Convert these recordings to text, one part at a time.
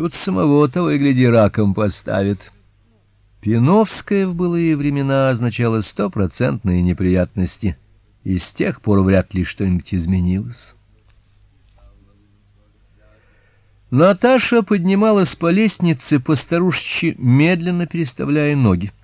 Тут самого того и гляди раком поставит. Пиновская в былые времена означала стопроцентные неприятности, и с тех пор вряд ли что-нибудь изменилось. Наташа поднималась по лестнице постарушечи, медленно переставляя ноги.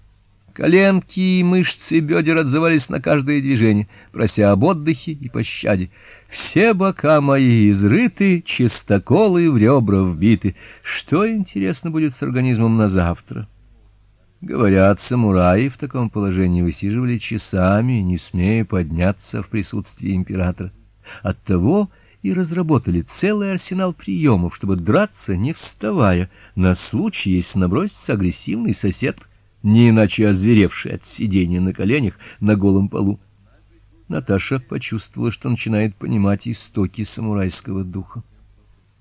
Коленки и мышцы бедер отзывались на каждое движение, прося об отдыхе и пощаде. Все бока мои изрыты, чистоколы в ребра вбиты. Что интересно будет с организмом на завтра? Говорят, самураи в таком положении высиживали часами, не смея подняться в присутствии императора. Оттого и разработали целый арсенал приемов, чтобы драться не вставая, на случай, если набросится агрессивный сосед, не иначе озверевший от сидения на коленях на голом полу. Наташа почувствовала, что начинает понимать истоки самурайского духа.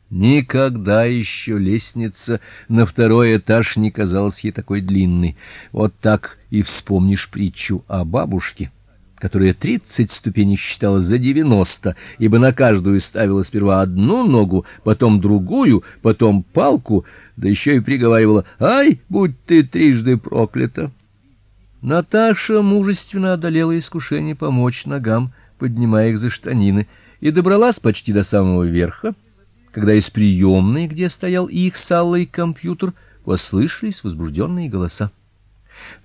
Никогда еще лестница на второй этаж не казалась ей такой длинной. Вот так и вспомнишь притчу о бабушке, которая тридцать ступеней считала за девяносто, ибо на каждую ставила сперва одну ногу, потом другую, потом палку, да еще и приговаривала: "Ай, будь ты трижды проклята". Наташа мужественно одолела искушение помочь ногам, поднимая их за штанины, и добралась почти до самого верха, когда из приемной, где стоял их с Аллой компьютер, послышались возбужденные голоса.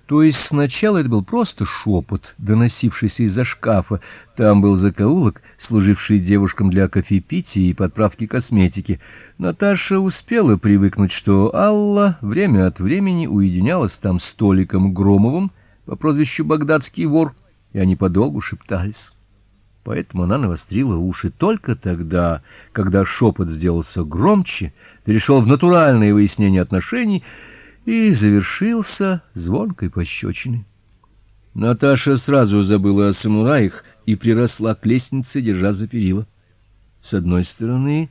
То есть сначала это был просто шепот, доносившийся из-за шкафа. Там был закоулок, служивший девушкам для кофепития и подправки косметики. Наташа успела привыкнуть, что Алла время от времени уединялась там с Толиком Громовым по прозвищу Багдадский вор, и они подолгу шептались. Поэтому она навострила уши только тогда, когда шепот сделался громче, перешел в натуральное выяснение отношений и завершился звонкой пощечиной. Наташа сразу забыла о самураях и приросла к лестнице, держа за перила. С одной стороны,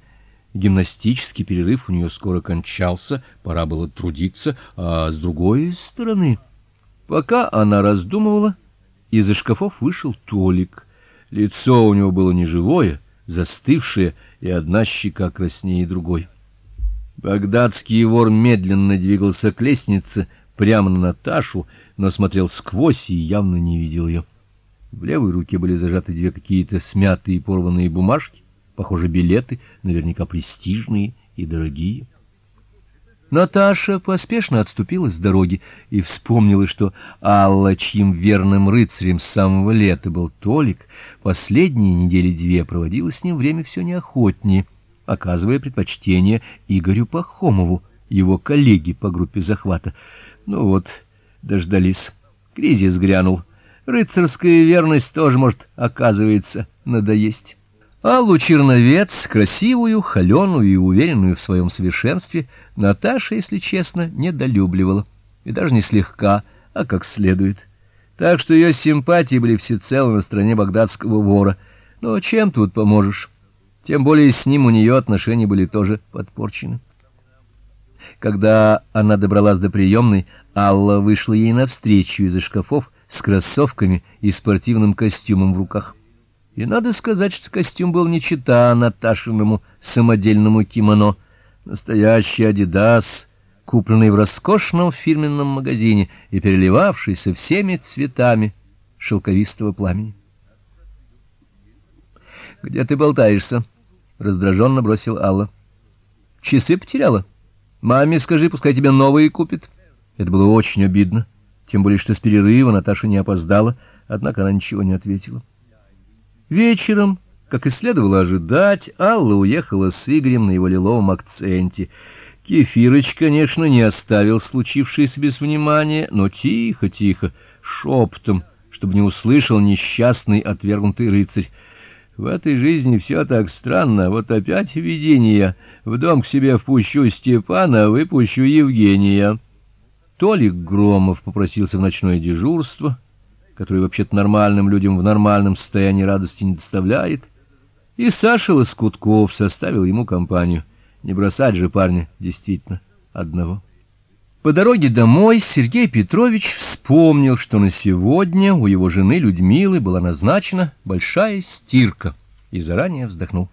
гимнастический перерыв у нее скоро кончался, пора было трудиться, а с другой стороны, пока она раздумывала, из-за шкафов вышел Толик. Лицо у него было неживое, застывшее, и одна щека краснее другой. Багдадский вор медленно двигался к лестнице, прямо на Наташу, но смотрел сквозь и явно не видел ее. В левой руке были зажаты две какие-то смятые и порванные бумажки, похоже, билеты, наверняка престижные и дорогие. Наташа поспешно отступила с дороги и вспомнила, что Алла, чьим верным рыцарем с самого лета был Толик, последние недели две проводила с ним время все неохотнее оказывая предпочтение Игорю Пахомову, его коллеге по группе захвата. Ну вот, дождались. Кризис грянул. Рыцарская верность тоже может, оказывается, надоесть. Аллу Черновец, красивую, холеную и уверенную в своем совершенстве, Наташа, если честно, недолюбливала, и даже не слегка, а как следует. Так что ее симпатии были всецело на стороне багдадского вора. Но чем тут поможешь? Тем более с ним у нее отношения были тоже подпорчены. Когда она добралась до приемной, Алла вышла ей навстречу из-за шкафов с кроссовками и спортивным костюмом в руках. И надо сказать, что костюм был не чета Наташиному самодельному кимоно, настоящий Adidas, купленный в роскошном фирменном магазине и переливавшийся всеми цветами шелковистого пламени. Где ты болтаешься? Раздраженно бросил Алла. Часы потеряла. Маме скажи, пускай тебе новые купит. Это было очень обидно, тем более что с перерыва Наташа не опоздала, однако она ничего не ответила. Вечером, как и следовало ожидать, Алла уехала с Игорем на его лиловом акценте. Кефирыч, конечно, не оставил случившееся без внимания, но тихо-тихо, шепотом, чтобы не услышал несчастный отвергнутый рыцарь. В этой жизни все так странно. Вот опять видение. В дом к себе впущу Степана, выпущу Евгения. Толик Громов попросился в ночное дежурство, которое вообще-то нормальным людям в нормальном состоянии радости не доставляет. И Саша Лоскутков составил ему компанию. Не бросать же парня действительно одного. По дороге домой Сергей Петрович вспомнил, что на сегодня у его жены Людмилы была назначена большая стирка, и заранее вздохнул.